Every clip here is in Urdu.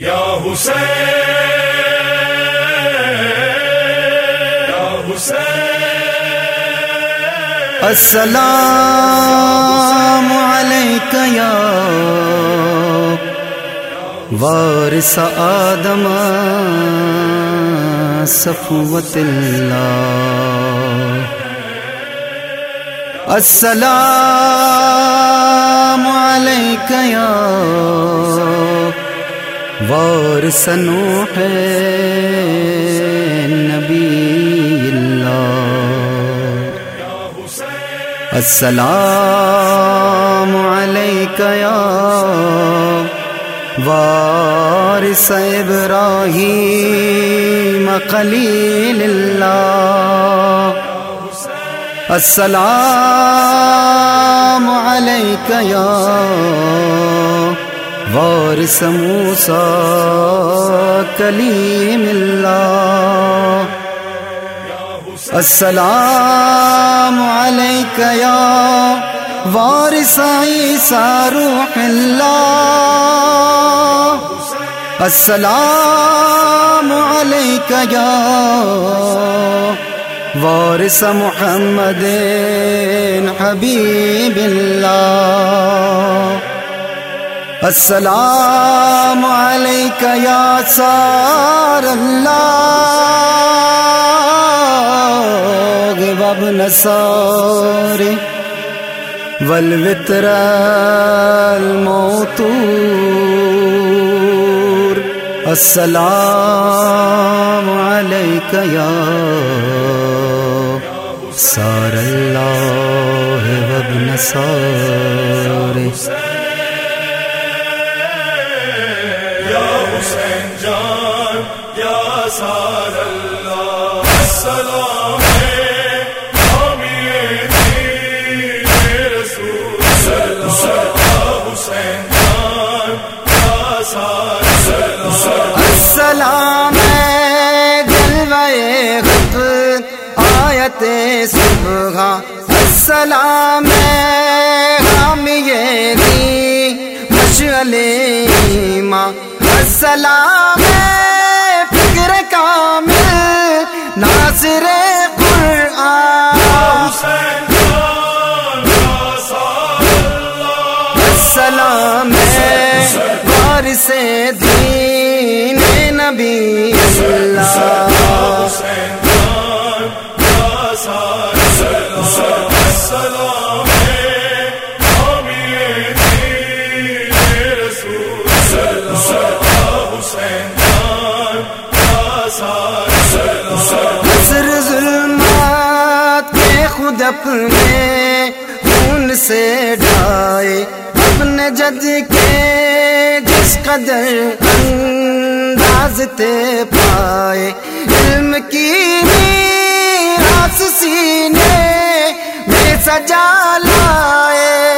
یا حسین یا حسین۔ السلام علیک یا وارث آدم صفوت اللہ۔ السلام علیک یا وارث نوح نبی اللہ۔ السلام علیک یا وارث ابراہیم خلیل اللہ۔ السلام علیک یا وارث موسیٰ کلیم اللہ۔ السلام علیک یا وارث عیسیٰ روح اللہ۔ السلام علیک یا وارث محمد حبیب اللہ۔ السلام علیک یا سار اللہ وابن ساری والوتر الموتور. السلام علیک یا سار اللہ وابن ساری یا حسین جان، یا سار اللہ۔ السلام السلام جلوے غب آیت صبح۔ السلام غام یہ مشعل ایمان سلام فکر کامل ناصر سلام السلام وارث دین نبی۔ کے اپنے خون سے ڈھائے اپنے جد کے جس قدر انداز تے پائے۔ علم کی میراث سینے میں سجا لائے۔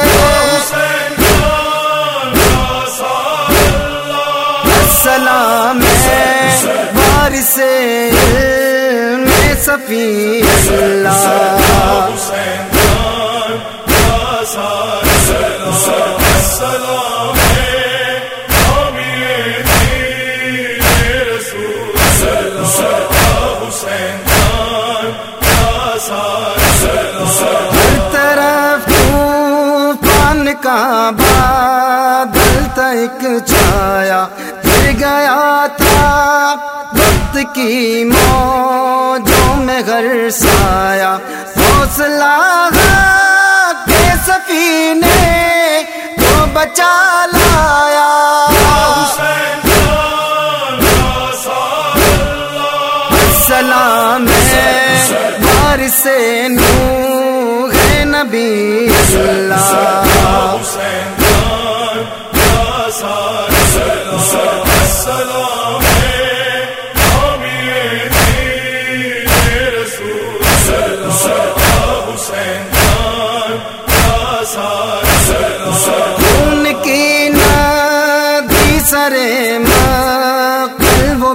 السلام وارث علم صفی اللہ۔ کا بادل تک چھایا پھر گیا تھا وقت کی موجوں میں گھر سایا حوصلہ کے سفینے کو بچا لایا۔ السلام وارث نوح نبی اللہ۔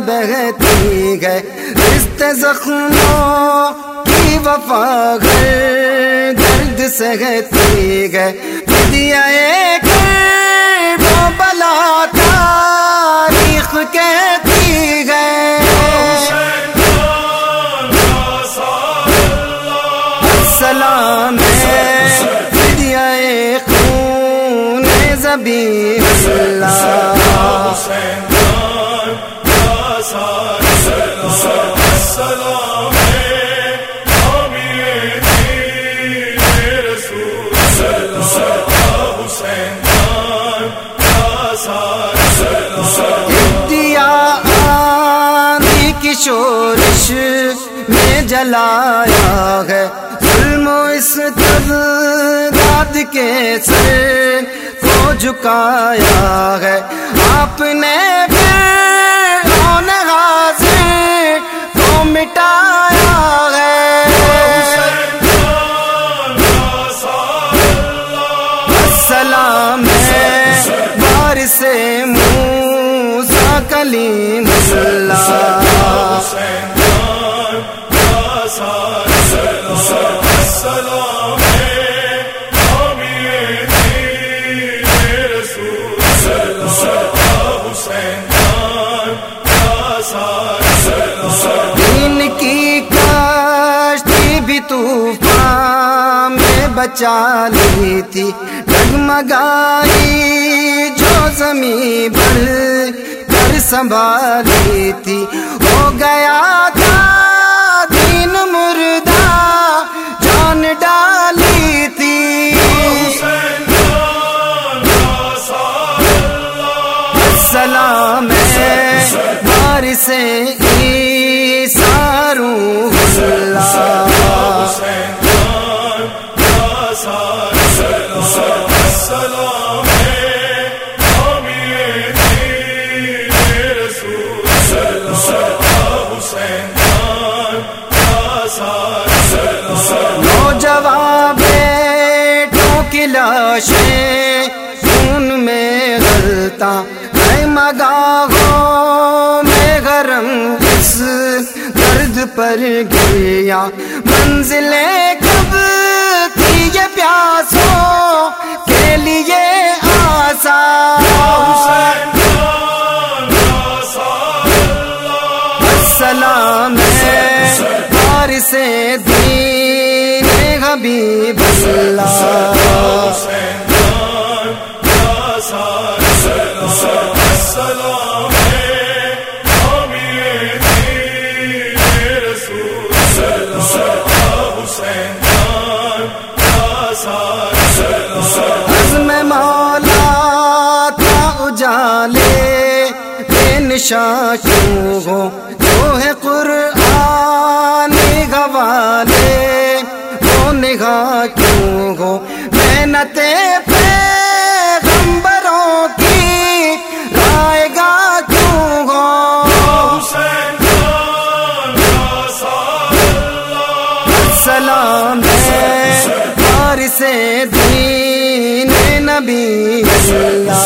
بہتی گئے رشتے زخموں کی وفا گھر درد سہتی گئے فدیہ کر وہ بلا تاریخ کہتی ہے سلام فدیہ خون زبی اللہ۔ دیا جلایا ہے۔ ظلم و اس تضاد کے سر کو جھکایا ہے۔ آپ نے حاضر کو مٹایا ہے؟ سلام ہے۔ بار سے موسا کلیم اللہ بچا لی تھی ڈگمگائی جو زمین بھر کر سنبھالی تھی ہو گیا تھا دین مردہ، جان ڈال لاشیں خون میں غلطا ہے مگاہوں میں گرم اس درد پر گیا منزلیں کب تھی یہ پیاسوں کے لیے آسان سلام ہے سے دین حبیب اللہ۔ عزم مولا تھا اجالے بے کیوں ہو؟ وہ کیوں ہو محنتیں پیغمبروں کی رائے گا کیوں ہو سلام ہے بار سے دین نبی اللہ۔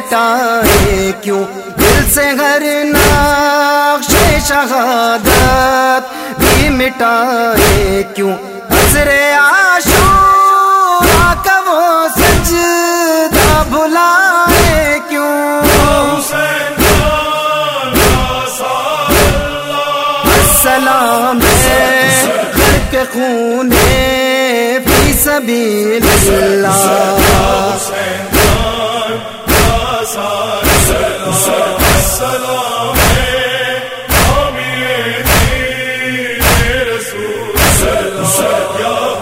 ہٹائے کیوں؟ دل سے ہر نقش شہادت بھی مٹائے کیوں؟ حضر عاشورا کا وہ سجدہ بھلائے کیوں؟ سلام ہے خلق خون فی سبیل اللہ۔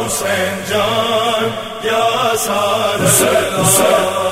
حسین جان یا سارا۔